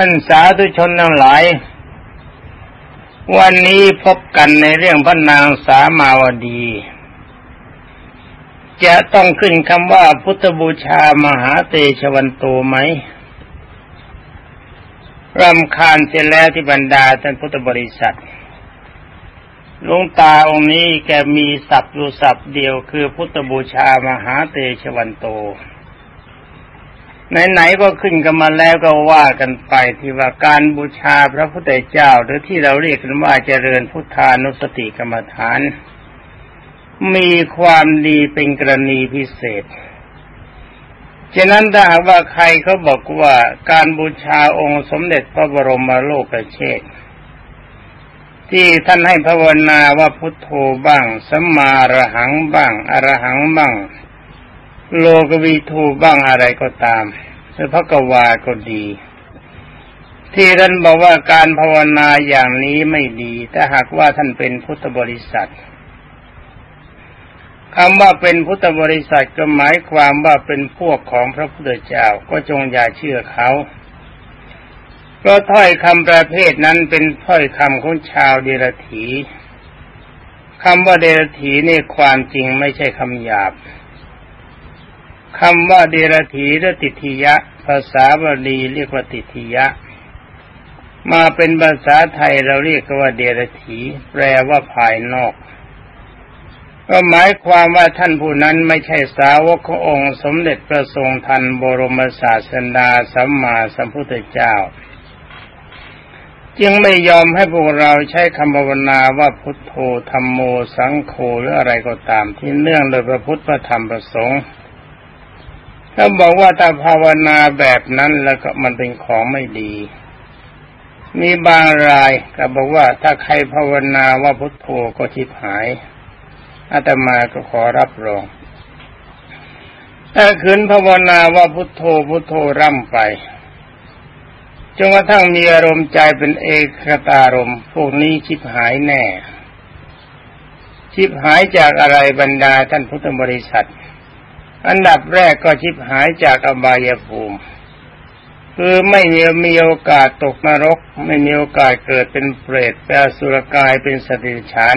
ท่านสาธุชนทั้งหลาย วันนี้พบกันในเรื่องพระนางสามาวดี จะต้องขึ้นคำว่าพุทธบูชามหาเตชวันโตไหมรำคาญเสร็จแล้วที่บรรดาท่านพุทธบริษัทลุงตาองค์นี้แกมีศัพท์อยู่ศัพท์เดียวคือพุทธบูชามหาเตชวันโต ไหนๆก็ขึ้นกันมาแล้วก็ว่ากันไปที่ว่าการบูชาพระพุทธเจ้า หรือที่เราเรียกกันว่าเจริญพุทธานุสติกรรมฐาน มีความดีเป็นกรณีพิเศษฉะนั้นถ้าหากว่าใครเขาบอกว่าการบูชาองค์สมเด็จพระบรมโลกเชษที่ท่านให้ภาวนาว่าพุทโธบ้างสัมมาระหังบ้างอรหังบ้าง โลกวีทูบ้างอะไรก็ตาม หรือพระกวาก็ดี ที่ท่านบอกว่าการภาวนาอย่างนี้ไม่ดีถ้าหากว่าท่านเป็นพุทธบริษัทคำว่าเป็นพุทธบริษัทก็หมายความว่าเป็นพวกของพระพุทธเจ้าก็จงอย่าเชื่อเขาเพราะถ้อยคำประเภทนั้นเป็นถ้อยคำของชาวเดรถีคำว่าเดรถีนี่ความจริงไม่ใช่คำหยาบ คำว่าเดรถีและติทิยะ ภาษาบาลีเรียกว่าติทิยะ มาเป็นภาษาไทยเราเรียกว่าเดรถีแปลว่าภายนอก ก็หมายความว่าท่านผู้นั้นไม่ใช่สาวกขององค์สมเด็จพระทรงทันบรมศาสดาสัมมาสัมพุทธเจ้า จึงไม่ยอมให้พวกเราใช้คำภาวนาว่าพุทโธธรรมโมสังโฆหรืออะไรก็ตามที่เนื่องโดยพระพุทธพระธรรมประสงค์ ถ้าบอกว่าถ้าภาวนาแบบนั้นแล้วก็มันเป็นของไม่ดี มีบางรายก็บอกว่าถ้าใครภาวนาว่าพุทโธก็ทิพหายอาตมาก็ขอรับรอง ถ้าขืนภาวนาว่าพุทโธพุทโธร่ำไปจนกระทั่งมีอารมณ์ใจเป็นเอกตารมพวกนี้ชิบหายแน่ ชิบหายจากอะไรบรรดาท่านพุทธบริษัท อันดับแรกก็ชิบหายจากอบายภูมิ คือไม่มีโอกาสตกนรก ไม่มีโอกาสเกิดเป็นเปรตแปลสุรกายเป็นสติฉาน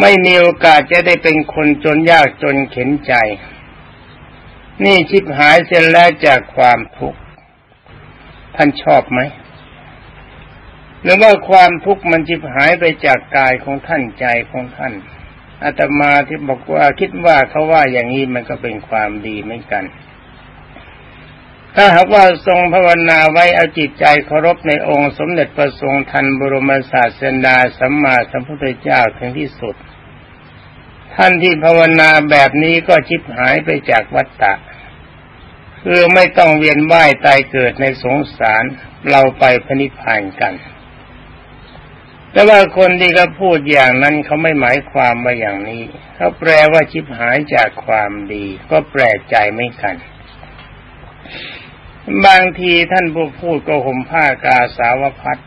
ไม่มีโอกาสจะได้เป็นคนจนยากจนเข็นใจ นี่ชิบหายเสียแล้วจากความทุกข์ท่านชอบไหมหรือว่าความทุกข์มันจิบหายไปจากกายของท่านใจของท่าน อาตมาที่บอกว่าคิดว่าเขาว่าอย่างนี้มันก็เป็นความดีเหมือนกัน ถ้าหากว่าทรงภาวนาไว้เอาจิตใจเคารพในองค์สมเด็จพระทรงทันบรมศาสดาสัมมาสัมพุทธเจ้าถึงที่สุด ท่านที่ภาวนาแบบนี้ก็ชิบหายไปจากวัฏฏะคือไม่ต้องเวียนว่ายตายเกิดในสงสารเราไปพนิพพานกัน แต่ว่าคนที่เขาพูดอย่างนั้นเขาไม่หมายความว่าอย่างนี้เขาแปลว่าชิบหายจากความดี ก็แปลกใจไม่กัน บางทีท่านผู้พูดก็ห่มผ้ากาสาวพัด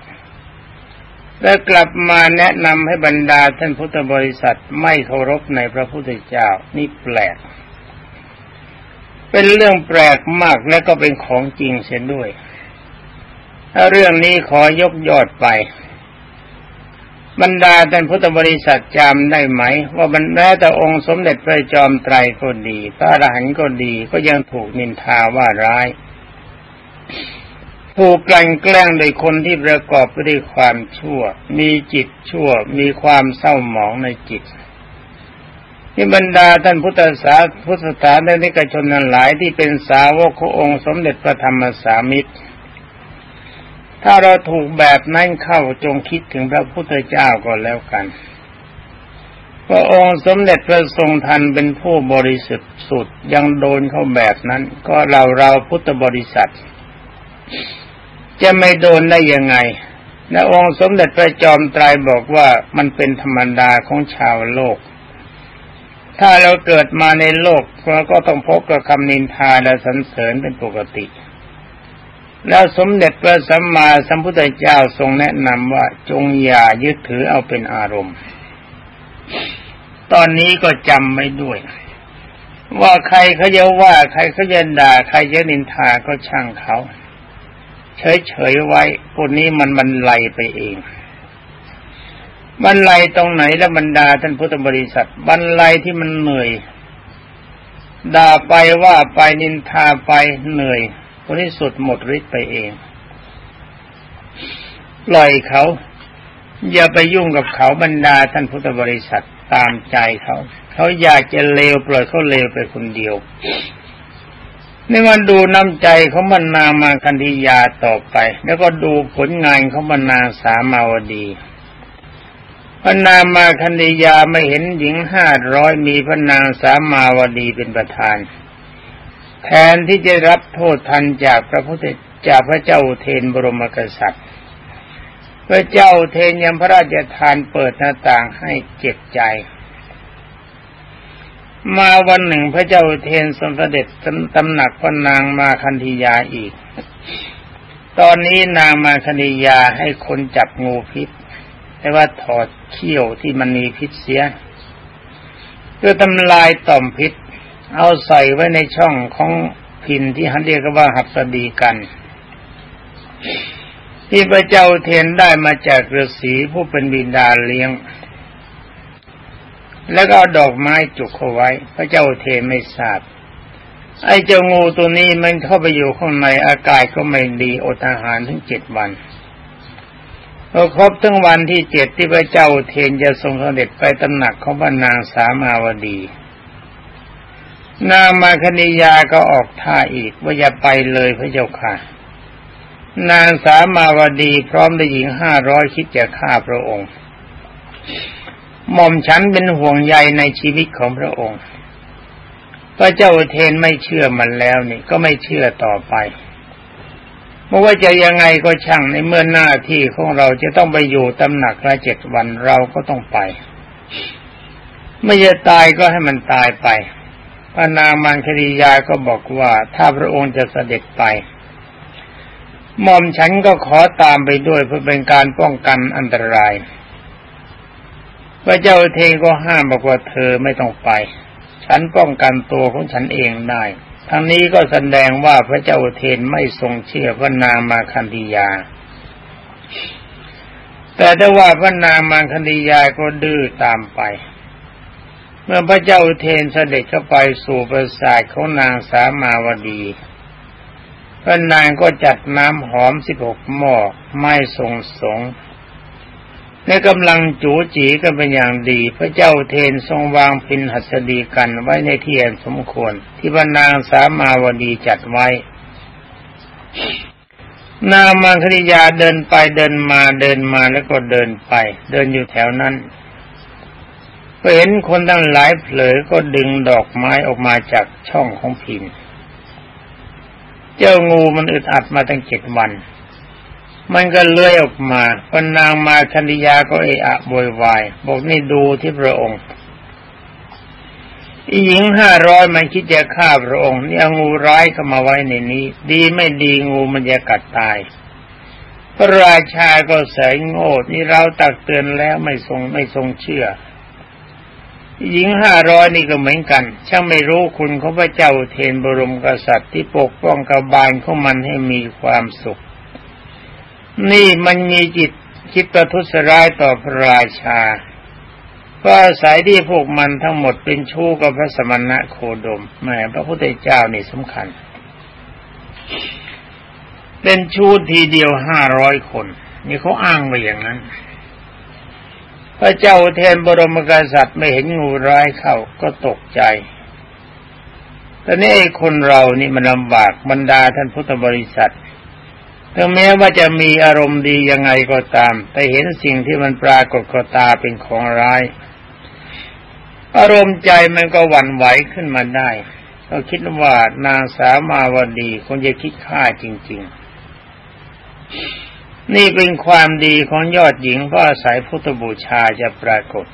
แล้วกลับมาแนะนำให้บรรดาท่านพุทธบริษัทไม่เคารพในพระพุทธเจ้านี่แปลก เป็นเรื่องแปลกมากและก็เป็นของจริงเสียด้วยถ้าเรื่องนี้ขอยกยอดไป บรรดาท่านพุทธบริษัทจำได้ไหม ว่าบรรดาแต่องค์สมเด็จพระจอมไตรก็ดี พระอรหันต์ก็ดีก็ยังถูกนินทาว่าร้าย ถูกกลั่นแกล้งโดยคนที่ประกอบไปด้วยความชั่ว มีจิตชั่ว มีความเศร้าหมองในจิตที่บรรดาท่านพุทธศาสพุทธศาสนิกชนนั้นหลายที่เป็นสาวกขององค์สมเด็จพระธรรมสามิตร ถ้าเราถูกแบบนั้นเข้าจงคิดถึงพระพุทธเจ้าก่อนแล้วกันพระองค์สมเด็จพระทรงทันเป็นผู้บริสุทธิ์สุดยังโดนเข้าแบบนั้น ก็เราเราพุทธบริษัท จะไม่โดนได้ยังไงแะองค์สมเด็จพระจอมไตรบอกว่ามันเป็นธรรมดาของชาวโลก ถ้าเราเกิดมาในโลกเราก็ต้องพบกับคำนินทาและสรรเสริญเป็นปกติ แล้วสมเด็จพระสัมมาสัมพุทธเจ้าทรงแนะนำว่าจงอย่ายึดถือเอาเป็นอารมณ์ ตอนนี้ก็จำไม่ด้วย ว่าใครเขาจะว่า ใครเขาจะด่าใครจะนินทาก็ช่างเขา เฉยๆไว้พวกนี้มันบรรลัยไปเองบรรลัยตรงไหนแล้วบรรดาท่านพุทธบริษัทบรรลัยที่มันเหนื่อยด่าไปว่าไปนินทาไปเหนื่อย ผลที่สุดหมดฤทธิ์ไปเอง ปล่อยเขา อย่าไปยุ่งกับเขาบรรดาท่านพุทธบริษัทตามใจเขา เขาอยากจะเลวปล่อยเขาเลวไปคนเดียวในวันดูน้ำใจเขาบรรนามาคันธียาต่อไป แล้วก็ดูผลงานเขาบรรนาสามาวดีพระนามาคันธียาไม่เห็นหญิงห้าร้อยมีพระนางสามาวดีเป็นประธาน แทนที่จะรับโทษทันจากพระพุทธจากพระเจ้าเทนบรมกษัตริย์ พระเจ้าเทนยังพระราชทานเปิดหน้าต่างให้เจ็บใจ มาวันหนึ่งพระเจ้าเทนสมเสด็จตำหนักพระนางมาคันธียาอีก ตอนนี้นางมาคันธียาให้คนจับงูพิษแต่ว่าถอดเขี้ยวที่มันมีพิษเสียเพื่อทำลายต่อมพิษ เอาใส่ไว้ในช่องของพินที่ฮันเรียกว่าหัสดีกัน ที่พระเจ้าเทนได้มาจากฤาษีผู้เป็นบิดาเลี้ยง แล้วก็เอาดอกไม้จุกเขาไว้ พระเจ้าเทนไม่ทราบไอ้เจ้างูตัวนี้มันเข้าไปอยู่ข้างในอากาศก็ไม่ดีอดอาหารถึงเจ็ดวันพอครบทั้งวันที่เจ็ดที่พระเจ้าเทนจะทรงเสด็จไปตำหนักของพระนางสามาวดี นางมาคณิยาก็ออกท่าอีกว่าอย่าไปเลยพระเจ้าค่ะ นางสามาวดีพร้อมด้วยหญิงห้าร้อยคิดจะฆ่าพระองค์ หม่อมฉันเป็นห่วงใยในชีวิตของพระองค์ พระเจ้าเทนไม่เชื่อมันแล้วนี่ก็ไม่เชื่อต่อไปไม่ว่าจะยังไงก็ช่างในเมื่อหน้าที่ของเราจะต้องไปอยู่ตำหนักละเจ็ดวันเราก็ต้องไป ไม่จะตายก็ให้มันตายไป พระนางมังคดียาก็บอกว่าถ้าพระองค์จะเสด็จไปหม่อมฉันก็ขอตามไปด้วยเพื่อเป็นการป้องกันอันตราย พระเจ้าเทงก็ห้ามบอกว่าเธอไม่ต้องไป ฉันป้องกันตัวของฉันเองได้ ทั้งนี้ก็แสดงว่าพระเจ้าเทนไม่ทรงเชื่อพระนางมาคันธียา แต่ถ้าว่าพระนางมาคันธียาก็ดื้อตามไป เมื่อพระเจ้าเทนเสด็จเข้าไปสู่ปราสาทของนางสามาวดีพระนางก็จัดน้ำหอมสิบหกหม้อไม่ทรงสงและกำลังจูจีกันเป็นอย่างดี พระเจ้าเทนทรงวางพินหัสดีกันไว้ในเทียนสมควร ที่บรรนางสามาวดีจัดไว้ นางมังคณิยาเดินไปเดินมาเดินมาแล้วก็เดินไป เดินอยู่แถวนั้น เห็นคนตั้งหลายเผลอก็ดึงดอกไม้ออกมาจากช่องของพินเจ้างูมันอึดอัดมาตั้งเจ็ดวัน มันก็เลื้อยออกมาพนางมาคันธยาก็เอะอะบวยวาย บอกนี่ดูที่พระองค์อีหญิงห้าร้อยมันคิดจะฆ่าพระองค์นี่เอางูร้ายเข้ามาไว้ในนี้ ดีไม่ดีงูมันจะกัดตาย พระราชาก็เสยโง่นี่เราตักเตือนแล้วไม่ทรงไม่ทรงเชื่อ หญิงห้าร้อยนี่ก็เหมือนกัน ช่างไม่รู้คุณของพระเจ้าเทนบรมกษัตริย์ที่ปกป้องกบาลของมันให้มีความสุข นี่มันมีจิตคิดประทุษร้ายต่อพระราชา ก็อาศัยที่พวกมันทั้งหมดเป็นชู้กับพระสมณะโคดมแม่พระพุทธเจ้านี่สำคัญ เป็นชู้ทีเดียวห้าร้อยคน นี่เขาอ้างไปอย่างนั้น พระเจ้าเทนบรมกษัตริย์ไม่เห็นงูร้ายเข้าก็ตกใจแต่นี่คนเรานี่มันลำบากบรรดาท่านพุทธบริษัทถึงแม้ว่าจะมีอารมณ์ดียังไงก็ตาม แต่เห็นสิ่งที่มันปรากฏกับตาเป็นของร้าย อารมณ์ใจมันก็หวั่นไหวขึ้นมาได้ ก็คิดว่านางสามาวดีคงจะคิดฆ่าจริง ๆ นี่เป็นความดีของยอดหญิงเพราะอาศัยพุทธบูชาจะปรากฏ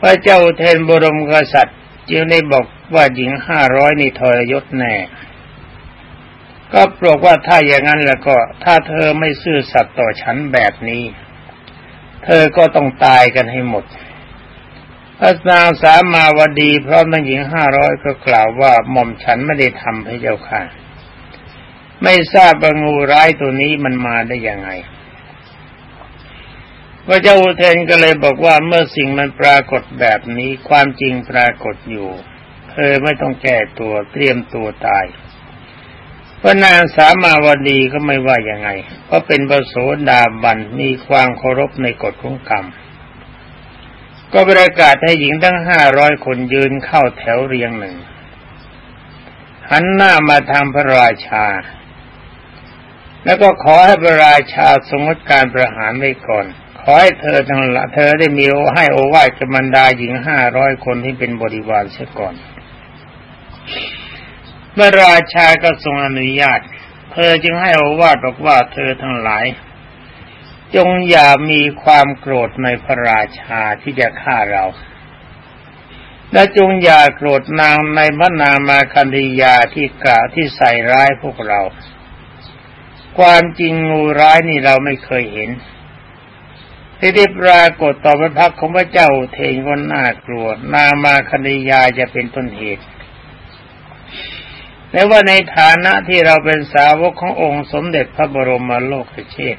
พระเจ้าเทนบรมกษัตริย์จึงได้บอกว่าหญิงห้าร้อยนี่ทรยศแน่ ก็บอกว่าถ้าอย่างนั้นแล้วก็ ถ้าเธอไม่ซื่อสัตย์ต่อฉันแบบนี้ เธอก็ต้องตายกันให้หมดพระนางสามาวดีพร้อมทั้งหญิงห้าร้อยก็กล่าวว่าหม่อมฉันไม่ได้ทำให้เจ้าค่ะ ไม่ทราบว่างูร้ายตัวนี้มันมาได้ยังไงพระเจ้าอุเทนก็เลยบอกว่าเมื่อสิ่งมันปรากฏแบบนี้ความจริงปรากฏอยู่เธอไม่ต้องแก้ตัวเตรียมตัวตายพระนางสามาวดีก็ไม่ว่ายังไง เพราะเป็นประโสดาบันมีความเคารพในกฎของกรรม ก็ประกาศให้หญิงทั้งห้าร้อยคนยืนเข้าแถวเรียงหนึ่งหันหน้ามาทางพระราชา แล้วก็ขอให้พระราชาทรงงดการประหารไว้ก่อน ขอให้เธอทั้งละเธอได้มีโอให้โอวาทกับบรรดาหญิงห้าร้อยคนที่เป็นบริวารเสียก่อนเมื่อราชาก็ทรงอนุญาต เธอจึงให้อวาดบอกว่าเธอทั้งหลาย จงอย่ามีความโกรธในพระราชาที่จะฆ่าเรา และจงอย่าโกรธนางในพระนามาคันธยาที่กล่าวที่ใส่ร้ายพวกเรา ความจริงงูร้ายนี่เราไม่เคยเห็นที่ได้ปรากฏต่อพระพักของพระเจ้าเทงก็น่ากลัว นามาคันธยาจะเป็นต้นเหตุและว่าในฐานะที่เราเป็นสาวกขององค์สมเด็จพระบรมโลกเชษ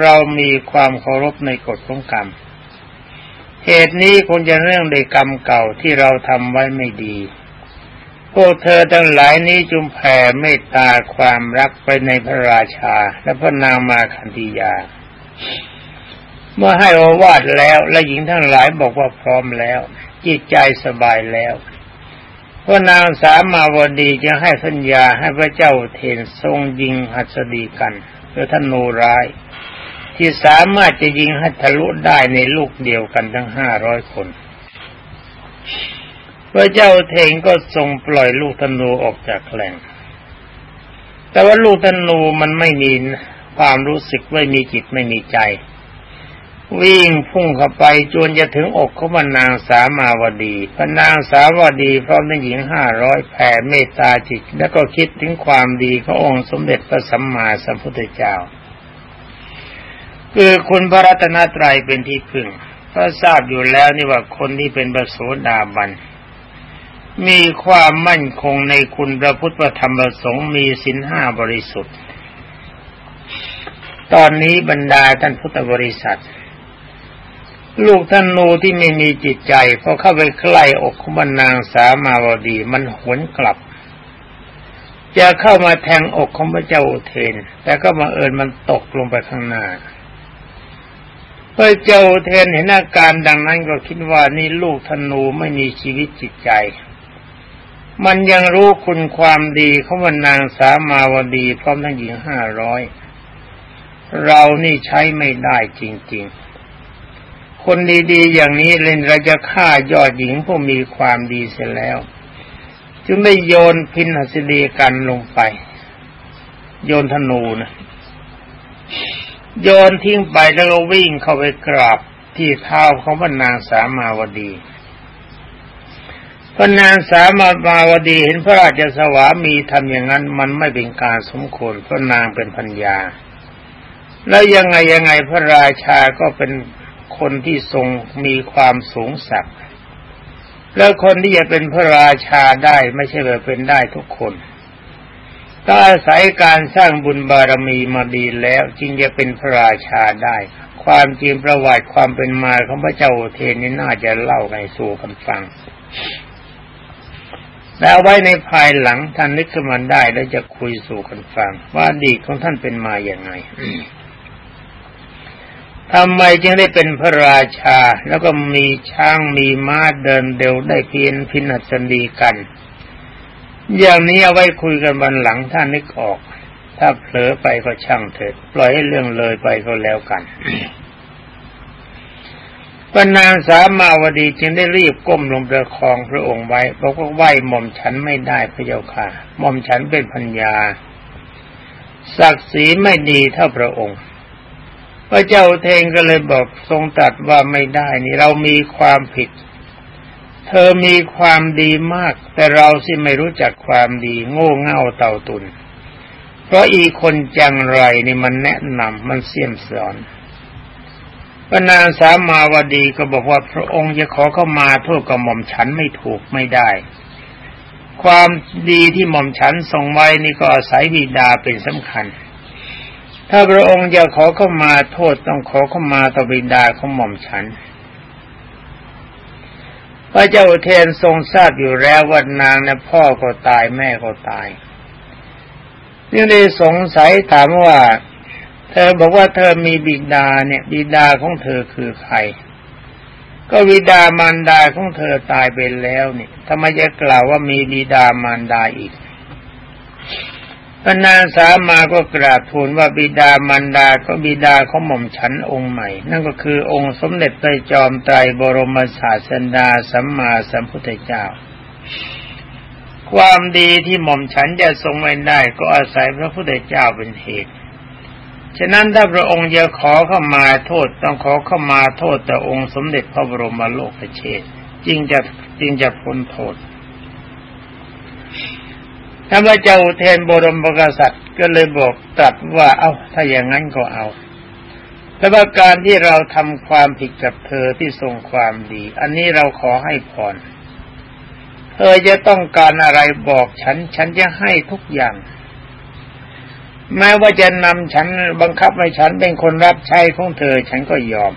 เรามีความเคารพในกฎของกรรม เหตุนี้คงจะเรื่องในกรรมเก่าที่เราทำไว้ไม่ดี พวกเธอทั้งหลายนี้จุมแผ่เมตตาความรักไปในพระราชา และพระนางมาคันธียา เมื่อให้อวาทแล้วและหญิงทั้งหลายบอกว่าพร้อมแล้ว จิตใจสบายแล้วพระนางสามาวดีจะให้สัญญาให้พระเจ้าเทนทรงยิงหัสดีกันเพื่อท่านโนร้าย ที่สามารถจะยิงให้ทะลุได้ในลูกเดียวกันทั้งห้าร้อยคน พระเจ้าเทงก็ทรงปล่อยลูกธนูออกจากแหล่งแต่ว่าลูกธนูมันไม่มีความรู้สึกไม่มีจิตไม่มีใจ วิ่งพุ่งเข้าไปจนจะถึงอกของนางสามาวดีพนางสาวดีพร้อมด้วยหญิงห้าร้อยแผ่เมตตาจิต แล้วก็คิดถึงความดีขององค์สมเด็จพระสัมมาสัมพุทธเจ้า คือคุณพระรัตนตรัยเป็นที่พึ่งพระทราบอยู่แล้วนี่ว่าคนที่เป็นบโสดาบัน มีความมั่นคงในคุณพระพุทธธรรมประสงค์มีสินห้าบริสุทธิ์ ตอนนี้บรรดาท่านพุทธบริษัท ลูกท่านนูที่ไม่มีจิตใจพอเข้าไปใกล้อกของนางสามาวดีมันหวนกลับ จะเข้ามาแทงอกของพระเจ้าอุเทน แต่ก็มาเอิญมันตกลงไปข้างหน้าพระเจ้าอุเทนเห็นอาการดังนั้นก็คิดว่านี่ลูกธนูไม่มีชีวิตจิตใจ มันยังรู้คุณความดีของมันนางสามาวดีพร้อมทั้งหญิงห้าร้อยเรานี่ใช้ไม่ได้จริง ๆ คนดีๆ อย่างนี้เล่นเราจะฆ่ายอดหญิงผู้มีความดีเสร็จแล้ว จึงได้โยนพินหสดีกันลงไป โยนธนูนะโยนทิ้งไปแล้วก็วิ่งเข้าไปกราบที่เท้าของพระนางสามาวดี พระนางสามาวาวดีเห็นพระราชสวามีทำอย่างนั้น มันไม่เป็นการสมควรพระนางเป็นพัญญา แล้วยังไงยังไงพระราชาก็เป็นคนที่ทรงมีความสูงสักแล้วคนที่จะเป็นพระราชาได้ไม่ใช่แบบเป็นได้ทุกคนต้องอาศัยการสร้างบุญบารมีมาดีแล้วจึงจะเป็นพระราชาได้ ความจริงประวัติความเป็นมาของพระเจ้าเทนนี่น่าจะเล่าในสู่กันฟัง แล้วไว้ในภายหลังท่านนึกขึ้นมาได้แล้วจะคุยสู่กันฟัง ว่าดีของท่านเป็นมาอย่างไงทำไมจึงได้เป็นพระราชา แล้วก็มีช้างมีม้าเดินเดียวได้เพียนพินัสดีกัน อย่างนี้เอาไว้คุยกันบันหลังท่านนึกออก ถ้าเผลอไปก็ช่างเถิดปล่อยให้เรื่องเลยไปก็แล้วกัน ปนางสามาวดีจึงได้รีบก้มลงประคองพระองค์ไว้บอกว่าไหวหม่อมฉันไม่ได้พระเจ้าค่ะหม่อมฉันเป็นพัญญาศักดิ์ศรีไม่ดีเท่าพระองค์ พระเจ้าเทงก็เลยบอกทรงตัดว่าไม่ได้นี่เรามีความผิด เธอมีความดีมาก แต่เราสิไม่รู้จักความดีโง่เง่าเต่าตุน เพราะอีคนจังไรนี่มันแนะนำมันเสี่ยมสอน พระนางสามาวดีก็บอกว่าพระองค์จะขอเข้ามาโทษกับหม่อมฉันไม่ถูกไม่ได้ ความดีที่หม่อมฉันทรงไว้นี่ก็อาศัยบิดาเป็นสำคัญ ถ้าพระองค์จะขอเข้ามาโทษต้องขอเข้ามาต่อบิดาของหม่อมฉันพระเจ้าเทนทรงทราบอยู่แล้วว่านางนะพ่อก็ตายแม่ก็ตายยังได้สงสัยถามว่า เธอบอกว่าเธอมีบิดาเนี่ย บิดาของเธอคือใคร ก็บิดามารดาของเธอตายไปแล้วเนี่ยทำไมจะกล่าวว่ามีบิดามารดาอีกพนางสามาก็กราบทูลว่าบิดามารดาก็บิดาของหม่อมฉันองค์ใหม่ นั่นก็คือองค์สมเด็จพระจอมไตรบรมศาสดาสัมมาสัมพุทธเจ้า ความดีที่หม่อมฉันจะทรงไว้ได้ ก็อาศัยพระพุทธเจ้าเป็นเหตุ ฉะนั้นถ้าพระองค์จะขอเข้ามาโทษต้องขอเข้ามาโทษแต่องค์สมเด็จพระบรมโลกเชษจึงจะจึงจะพ้นโทษถ้าพระเจ้าเทนบรมกษัตริย์ก็เลยบอกตรัสว่าเอาถ้าอย่างนั้นก็เอาแต่ว่าการที่เราทำความผิดกับเธอที่ทรงความดี อันนี้เราขอให้พรเธอจะต้องการอะไรบอกฉัน ฉันจะให้ทุกอย่าง แม้ว่าจะนำฉันบังคับให้ฉันเป็นคนรับใช้ของเธอ ฉันก็ยอม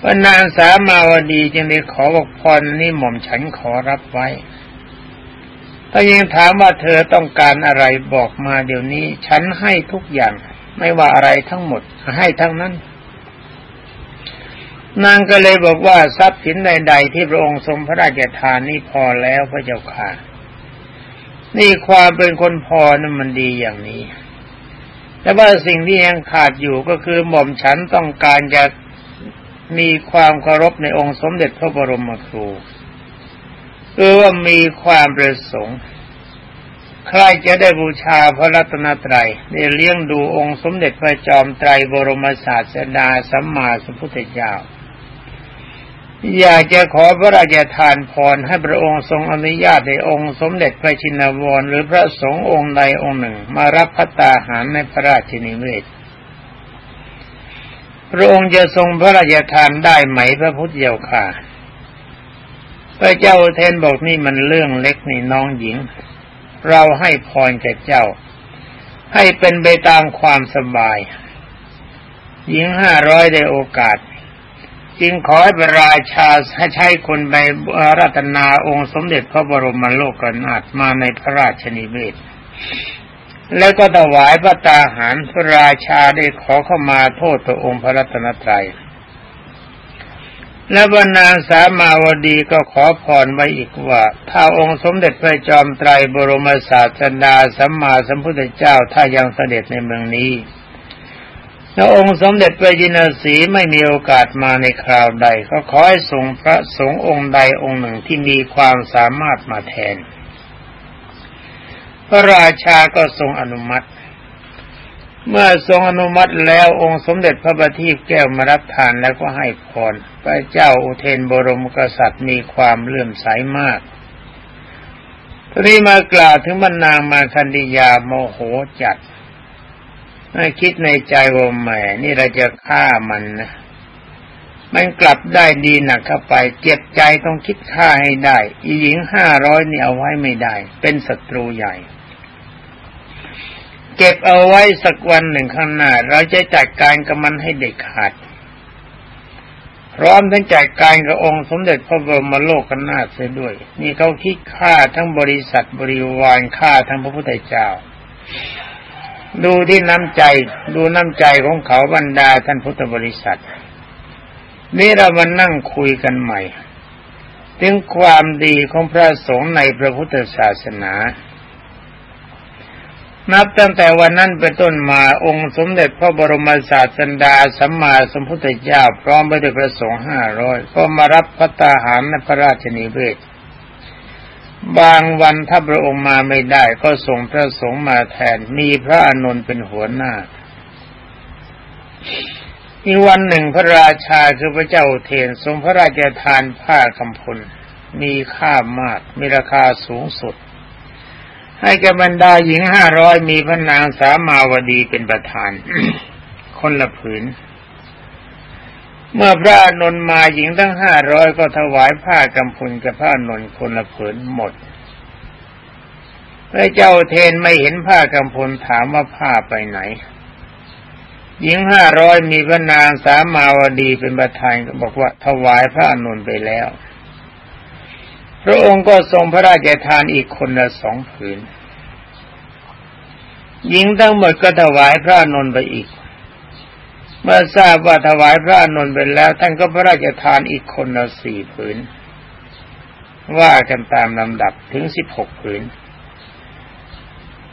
พระนางสามาวดีจึงได้ขอบอกพรนี่หม่อมฉันขอรับไว้ ถ้ายังถามว่าเธอต้องการอะไรบอกมาเดี๋ยวนี้ ฉันให้ทุกอย่าง ไม่ว่าอะไรทั้งหมด ให้ทั้งนั้น นางก็เลยบอกว่าทรัพย์สินใด ๆ ที่พระองค์ทรงพระราชทานนี่พอแล้วพระเจ้าค่ะ นี่ความเป็นคนพอนั้นมันดีอย่างนี้ แต่ว่าสิ่งที่ยังขาดอยู่ก็คือหม่อมฉันต้องการจะมีความเคารพในองค์สมเด็จพระบรมครูคือว่ามีความประสงค์ ใครจะได้บูชาพระรัตนตรัยได้เลี้ยงดูองค์สมเด็จพระจอมไตรบรมศาสดาสัมมาสัมพุทธเจ้า อยากจะขอพระราชทานพรให้พระองค์ทรงอนุญาตให้องค์สมเด็จพระชินวรหรือพระสงฆ์องค์ใดองค์หนึ่ง มารับพัตตาหารในพระราชนิเวศ พระองค์จะทรงพระราชทานได้ไหมพระพุทธเจ้าค่ะ พระเจ้าเทนบอกนี่มันเรื่องเล็กนี่น้องหญิง เราให้พรแก่เจ้า ให้เป็นไปตามความสบาย หญิงห้าร้อยได้โอกาส จึงขอให้พระราชาให้ใช้คนไปรัตนาองค์สมเด็จพระบรมโลกนาถมาในพระราชนิเวศ แล้วก็ถวายพระตาหารพระราชาได้ขอเข้ามาโทษต่อองค์พระรัตนตรัย และบรรนางสามาวดีก็ขอพรไว้อีกว่า ถ้าองค์สมเด็จพระจอมไตรบรมศาสดาสัมมาสัมพุทธเจ้าถ้ายังเสด็จในเมืองนี้ ถ้าองค์สมเด็จพระจินสีไม่มีโอกาสมาในคราวใด ก็ขอให้ทรงพระสงฆ์องค์ใดองค์หนึ่งที่มีความสามารถมาแทน พระราชาก็ทรงอนุมัติ เมื่อทรงอนุมัติแล้วองค์สมเด็จพระบัณฑิตแก้วมารับทานแล้วก็ให้พรพระเจ้าอุเทนบรมกษัตริย์มีความเลื่อมใสมากทีนี้มากล่าวถึงบรรนางมาคันดิยาโมโหจัด คิดในใจว่าแหมนี่เราจะฆ่ามันนะมันกลับได้ดีหนักเข้าไป เจ็บใจต้องคิดฆ่าให้ได้ อีหญิงห้าร้อยนี่เอาไว้ไม่ได้ เป็นศัตรูใหญ่ เก็บเอาไว้สักวันหนึ่งข้างหน้า เราจะจัดการกับมันให้เด็ดขาด พร้อมทั้งจัดการกับองค์สมเด็จพระบรมโลกนาถเสียด้วย นี่เขาคิดฆ่าทั้งบริษัทบริวารฆ่าทั้งพระพุทธเจ้า ดูที่น้ำใจ ดูน้ำใจของเขาบรรดาท่านพุทธบริษัท นี่เรามานั่งคุยกันใหม่ ถึงความดีของพระสงฆ์ในพระพุทธศาสนา นับตั้งแต่วันนั้นเป็นต้นมาองค์สมเด็จพระบรมศาสดาสัมมาสัมพุทธเจ้าพร้อมไปด้วยพระสงฆ์ห้าร้อยก็มารับพระตาหารในพระราชนิเวศ บางวันถ้าพระองค์มาไม่ได้ ก็ส่งพระสงฆ์มาแทน มีพระอนุนเป็นหัวหน้าอีกวันหนึ่งพระราชาคือพระเจ้าเทนทรงพระราชทานผ้าคำพลมีค่ามาก มีราคาสูงสุด ให้กับบรรดาหญิงห้าร้อยมีพระนางสามาวดีเป็นประธาน คนละผืน เมื่อพระนนมาหญิงทั้งห้าร้อยก็ถวายผ้ากำพุนกับพระนนคนละผืนหมดพระเจ้าเทนไม่เห็นผ้ากำพุนถามว่าผ้าไปไหน หญิงห้าร้อยมีพระนางสามาวดีเป็นประธานก็บอกว่าถวายพระนนไปแล้ว พระองค์ก็ทรงพระราชทานอีกคนละสองผืน หญิงทั้งหมดก็ถวายพระนนไปอีก เมื่อทราบว่าถวายพระนนท์ไปแล้ว ท่านก็พระราชทานอีกคนละสี่ผืน ว่ากันตามลำดับถึงสิบหกผืน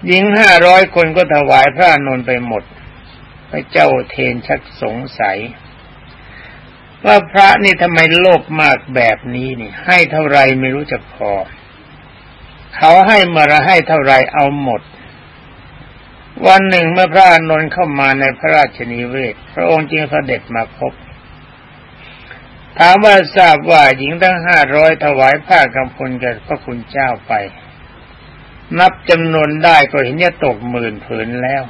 หญิงห้าร้อยคนก็ถวายพระนนท์ไปหมด พระเจ้าเทนชักสงสัย ว่าพระนี่ทำไมโลภมากแบบนี้นี่ ให้เท่าไรไม่รู้จักพอ เขาให้มื่อไรให้เท่าไรเอาหมด วันหนึ่งเมื่อพระอานนท์เข้ามาในพระราชนิเวศ พระองค์จึงเสด็จมาพบ ถามว่าทราบว่าหญิงทั้งห้าร้อยถวายผ้ากำพลแก่พระคุณเจ้าไป นับจำนวนได้ก็เห็นจะตกหมื่นผืนแล้ว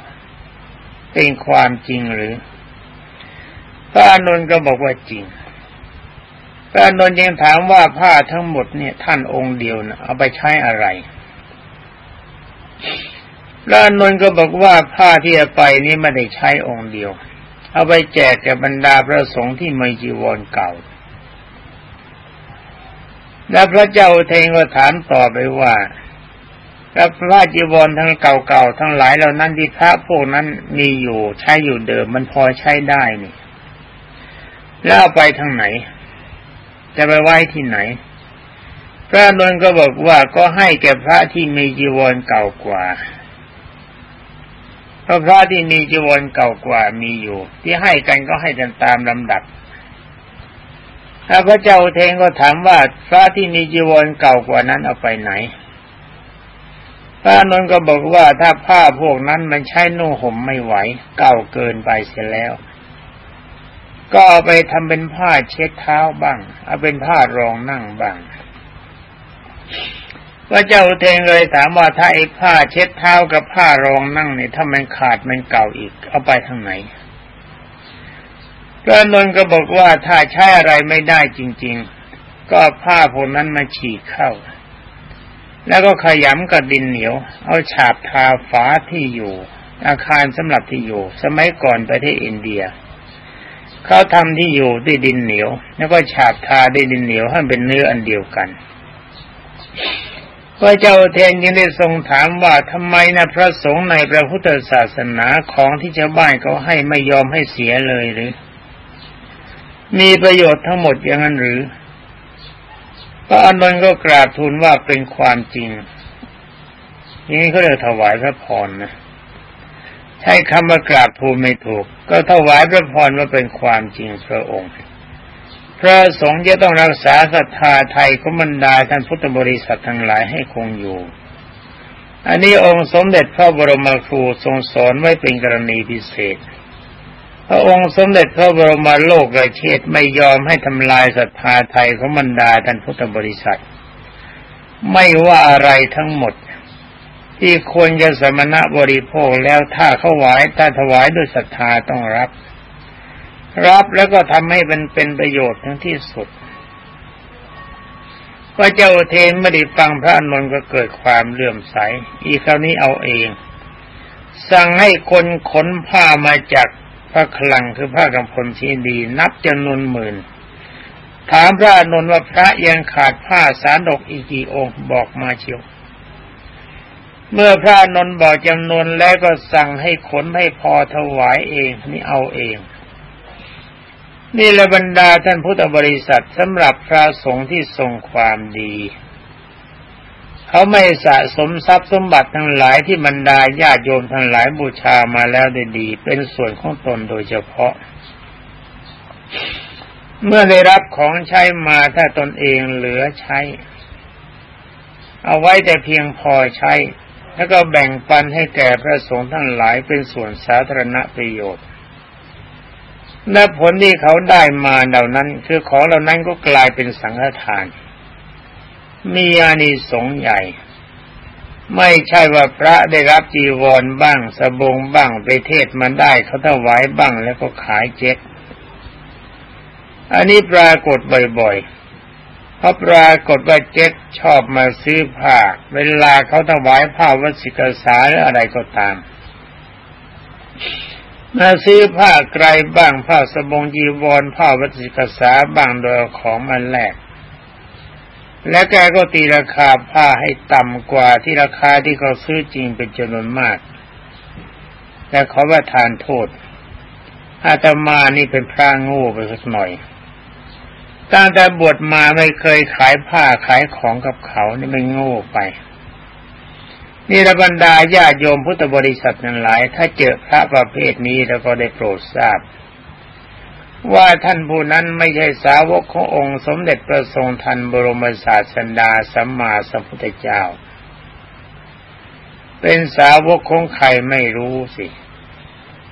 เป็นความจริงหรือ พระอานนท์ก็บอกว่าจริง พระอานนท์ยังถามว่าผ้าทั้งหมดเนี่ยท่านองค์เดียวนะเอาไปใช้อะไร ระนนท์ก็บอกว่าผ้าที่จะไปนี้ไม่ได้ใช้องค์เดียว เอาไปแจกแก่บรรดาพระสงฆ์ที่มีจีวรเก่า และพระเจ้าเทงก็ถามต่อไปว่าแล้วพระจีวรทั้งเก่าๆทั้งหลายเหล่านั้นที่พระพวกนั้นมีอยู่ใช้อยู่เดิมมันพอใช้ได้นี่แล้วเอาไปทางไหน จะไปไหว้ที่ไหน พระนนท์ก็บอกว่าก็ให้แก่พระที่มีจีวรเก่ากว่า พราะพระที่มีจีวรเก่ากว่ามีอยู่ ที่ให้กันก็ให้กันตามลำดับถ้าพระเจ้าเทงก็ถามว่าพระที่มีจีวรเก่ากว่านั้นเอาไปไหน พระนนท์ก็บอกว่าถ้าผ้าพวกนั้นมันใช้นุ่งห่มไม่ไหว เก่าเกินไปเสียแล้ว ก็เอาไปทำเป็นผ้าเช็ดเท้าบ้าง เอาเป็นผ้ารองนั่งบ้าง พระเจ้าเทงเลยถามว่าถ้าไอ้ผ้าเช็ดเท้ากับผ้ารองนั่งเนี่ยถ้ามันขาดมันเก่าอีก เอาไปทางไหนก็นนก็บอกว่าถ้าใช้อะไรไม่ได้จริง ๆ ก็ผ้าพวกนั้นมาฉีกเข้า แล้วก็ขยำกับดินเหนียว เอาฉาบทาฝาที่อยู่ อาคารสำหรับที่อยู่ สมัยก่อนไปที่อินเดียเขาทำที่อยู่ด้วยดินเหนียว แล้วก็ฉาบทาด้วยดินเหนียวให้เป็นเนื้ออันเดียวกัน พระเจ้าเทนยังได้ทรงถามว่าทำไมนะพระสงฆ์ในพระพุทธศาสนาของที่ชาวบ้านเขาให้ไม่ยอมให้เสียเลยหรือ มีประโยชน์ทั้งหมดอย่างนั้นหรือพระอานนท์ก็กราบทูลว่าเป็นความจริงนี้เขาเรียกถวายพระพรนะใช้คำว่ากราบทูลไม่ถูก ก็ถวายพระพรว่าเป็นความจริงพระองค์ พระสงฆ์จะต้องรักษาศรัทธาไทยขมันดาท่านพุทธบริษัททั้งหลายให้คงอยู่ อันนี้องค์สมเด็จพระบรมครูทรงสอนไว้เป็นกรณีพิเศษ พระองค์สมเด็จพระบรมโลกระเชษไม่ยอมให้ทำลายศรัทธาไทยขมันดาท่านพุทธบริษัท ไม่ว่าอะไรทั้งหมด ที่ควรจะสมณะบริโภคแล้วถ้าเขาไหวถ้าถวายด้วยศรัทธาต้องรับ รับแล้วก็ทำให้มันเป็นประโยชน์ทั้งที่สุดพระเจ้าเทนไม่ได้ฟังพระนนท์ก็เกิดความเลื่อมใส อีกคราวนี้เอาเอง สั่งให้คนขนผ้ามาจากพระคลังคือผ้ากำพลที่ดี นับจำนวนหมื่น ถามพระนนท์ว่าพระยังขาดผ้าสารดกอีกกี่องค์บอกมาเชียวเมื่อพระนนท์บอกจำนวนแล้วก็สั่งให้ขนให้พอถวายเองนี่เอาเอง นี่ละบรรดาท่านพุทธบริษัทสำหรับพระสงฆ์ที่ทรงความดี เขาไม่สะสมทรัพย์สมบัติทั้งหลายที่บรรดาญาติโยมทั้งหลายบูชามาแล้วได้ดี เป็นส่วนของตนโดยเฉพาะ เมื่อได้รับของใช้มาถ้าตนเองเหลือใช้ เอาไว้แต่เพียงพอใช้ แล้วก็แบ่งปันให้แก่พระสงฆ์ทั้งหลายเป็นส่วนสาธารณประโยชน์ และผลที่เขาได้มาเหล่านั้น คือของเหล่านั้นก็กลายเป็นสังฆทาน มีอานิสงส์ใหญ่ ไม่ใช่ว่าพระได้รับจีวรบ้างสบงบ้างไปเทศมาได้เขาถวายบ้างแล้วก็ขายเจ๊กอันนี้ปรากฏบ่อยๆเพราะปรากฏว่าเจ็ดชอบมาซื้อผ้า เวลาเขาถวายผ้าวัสิกษาหรืออะไรก็ตาม มาซื้อผ้าไกลบ้างผ้าสบงจีวรผ้าวัสิกษาบ้างโดยของมันแลกและแกก็ตีราคาผ้าให้ต่ำกว่าที่ราคาที่เขาซื้อจริงเป็นจำนวนมากแต่ขอว่าทานโทษ อาตมานี่เป็นพระงูไปสักหน่อย ตั้งแต่บวชมาไม่เคยขายผ้าขายของกับเขานี่ไม่งูไป นี่ระบรรดาญาโยมพุทธบริษัทนั้นหลาย ถ้าเจอพระประเภทนี้แล้วก็ได้โปรดทราบ ว่าท่านผู้นั้นไม่ใช่สาวกขององค์สมเด็จพระทรงทันบรมศาสดาสัมมาสัมพุทธเจ้า เป็นสาวกของใครไม่รู้สิ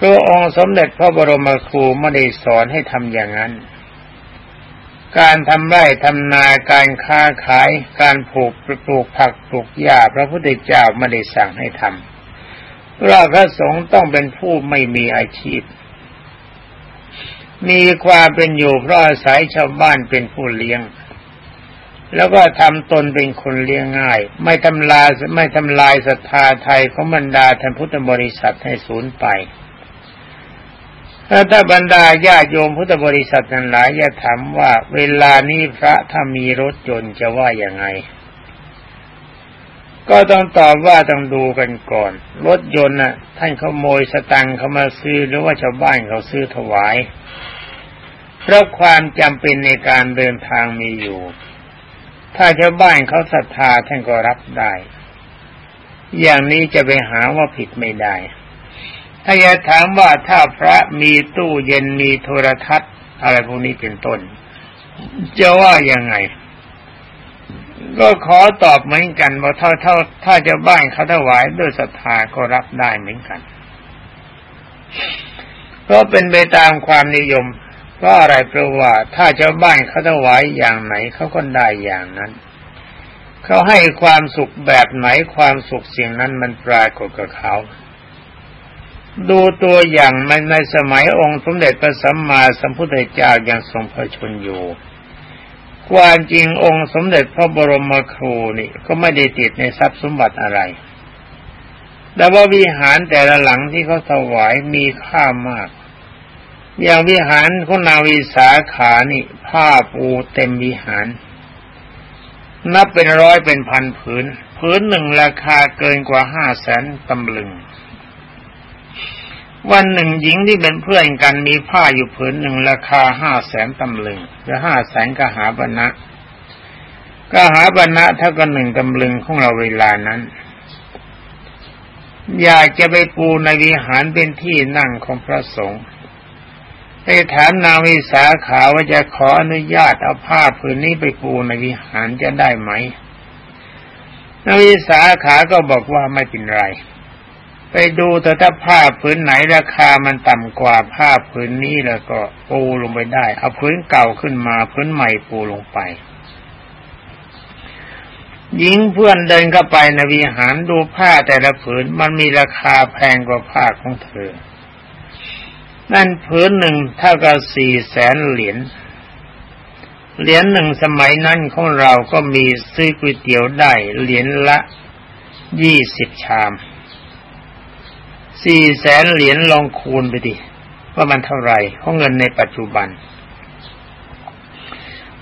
ตัวองค์สมเด็จพระบรมครูไม่ได้สอนให้ทำอย่างนั้น การทำไร่ทำนาการค้าขาย การปลูกปลูกผักปลูกหญ้าพระพุทธเจ้าไม่ได้สั่งให้ทำเพราะพระสงฆ์ต้องเป็นผู้ไม่มีอาชีพ มีความเป็นอยู่เพราะอาศัยชาวบ้านเป็นผู้เลี้ยง แล้วก็ทำตนเป็นคนเลี้ยงง่าย ไม่ทำลายไม่ทำลายศรัทธาไทยของบรรดาท่านพุทธบริษัทให้สูญไป ถ้าบรรดาญาโยมพุทธบริษัทนั้นหลายจะถามว่า เวลานี้พระถ้ามีรถยนต์จะว่าอย่างไง ก็ต้องตอบว่าต้องดูกันก่อน รถยนต์น่ะ ท่านขโมยสตังเขามาซื้อหรือว่าชาวบ้านเขาซื้อถวาย เพราะความจำเป็นในการเดินทางมีอยู่ ถ้าชาวบ้านเขาศรัทธาท่านก็รับได้ อย่างนี้จะไปหาว่าผิดไม่ได้ ถ้าอยากถามว่าถ้าพระมีตู้เย็นมีโทรทัศน์ อะไรพวกนี้เป็นต้น จะว่ายังไง ก็ขอตอบเหมือนกันว่าเท่าเท่าถ้าจะบ้านเขาถวายด้วยศรัทธาก็รับได้เหมือนกันเพราะเป็นไปตามความนิยมเพราะอะไรเพราะว่าถ้าเจ้าบ้านเขาถวายอย่างไหนเขาก็ได้อย่างนั้น เขาให้ความสุขแบบไหนความสุขเสียงนั้นมันปรากฏกับเขา ดูตัวอย่างมันในสมัยองค์สมเด็จพระสัมมาสัมพุทธเจ้ายังทรงพระชนอยู่ ความจริงองค์สมเด็จพระบรมครูนี่ก็ไม่ได้ติดในทรัพย์สมบัติอะไร แต่ว่าวิหารแต่ละหลังที่เขาถวายมีค่ามาก อย่างวิหารของนาวิสาขานี่ ผ้าปูเต็มวิหาร นับเป็นร้อยเป็นพันผืน ผืนหนึ่งราคาเกินกว่าห้าแสนตำลึง วันหนึ่งหญิงที่เป็นเพื่อนกันมีผ้าอยู่ผืนหนึ่งราคาห้าแสนตำลึงหรือห้าแสนกหาบรรณะกหาบรรณะเท่ากับหนึ่งตำลึงของเราเวลานั้น อยากจะไปปูในวิหารเป็นที่นั่งของพระสงฆ์ไปถามนางวิสาขาว่าจะขออนุญาตเอาผ้าผืนนี้ไปปูในวิหารจะได้ไหมนางวิสาขาก็บอกว่าไม่เป็นไร ไปดูแต่ถ้าผ้าผืนไหนราคามันต่ำกว่าผ้าผืนนี้แล้วก็ปูลงไปได้ เอาผืนเก่าขึ้นมาผืนใหม่ปูลงไปหญิงเพื่อนเดินเข้าไปในวิหารดูผ้าแต่ละผืนมันมีราคาแพงกว่าผ้าของเธอ นั่นผืนหนึ่งเท่ากับสี่แสนเหรียญ เหรียญหนึ่งสมัยนั้นของเราก็มีซื้อก๋วยเตี๋ยวได้เหรียญละยี่สิบชาม สี่แสนเหรียญลองคูณไปดิว่ามันเท่าไหร่ของเงินในปัจจุบัน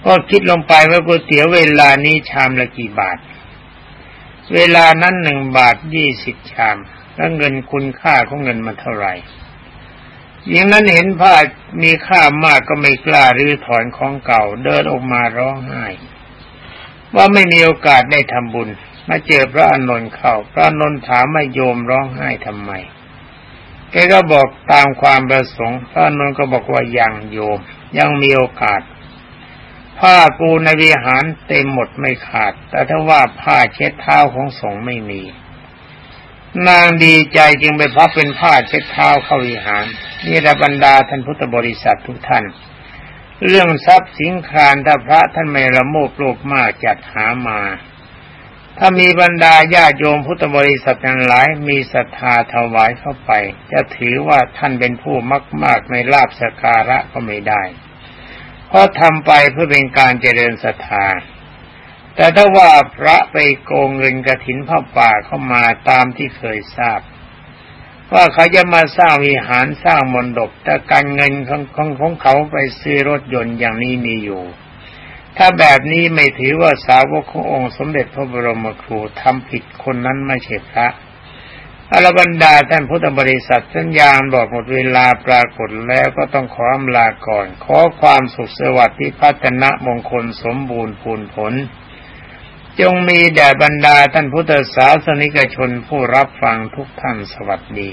ก็คิดลงไปว่าก๋วยเตี๋ยวเวลานี้ชามละกี่บาท เวลานั้นหนึ่งบาทยี่สิบชาม แล้วเงินคุณค่าของเงินมันเท่าไหร่หญิงนั้นเห็นผ้ามีค่ามากก็ไม่กล้ารื้อถอนของเก่า เดินออกมาร้องไห้ว่าไม่มีโอกาสได้ทำบุญ มาเจอพระอานนท์เข้า พระอานนท์ถามไม่โยมร้องไห้ทำไม แกก็บอกตามความประสงค์พระนนท์ก็บอกว่ายังโยม ยังมีโอกาส ผ้าปูในวิหารเต็มหมดไม่ขาด แต่ถ้าว่าผ้าเช็ดเท้าของสงฆ์ไม่มี นางดีใจจึงไปพับเป็นผ้าเช็ดเท้าเข้าวิหาร นี่ระบรรดาท่านพุทธบริษัททุกท่าน เรื่องทรัพย์สินคารถ้าพระท่านไม่ละโมบโลภมากจัดหามา ถ้ามีบรรดาญาโยมพุทธบริษัททั้งหลาย มีศรัทธาถวายเข้าไป จะถือว่าท่านเป็นผู้มากมากในลาบสการะก็ไม่ได้ เพราะทำไปเพื่อเป็นการเจริญศรัทธา แต่ถ้าว่าพระไปโกงเงินกระถินผ้าป่าเข้ามาตามที่เคยทราบ ว่าเขาจะมาสร้างวิหารสร้างมณฑปแต่การเงินของของของเขาไปซื้อรถยนต์อย่างนี้มีอยู่ ถ้าแบบนี้ไม่ถือว่าสาวกขององค์สมเด็จพระบรมครูทำผิดคนนั้นไม่ใช่พระอรบรรดาท่านพุทธบริษัทสัญญาณบอกหมดเวลาปรากฏแล้วก็ต้องขออำลาก่อน ขอความสุขสวัสดิ์ที่พัฒนะมงคลสมบูรณ์พูนผล จงมีแด่บรรดาท่านพุทธศาสนิกชนผู้รับฟังทุกท่านสวัสดี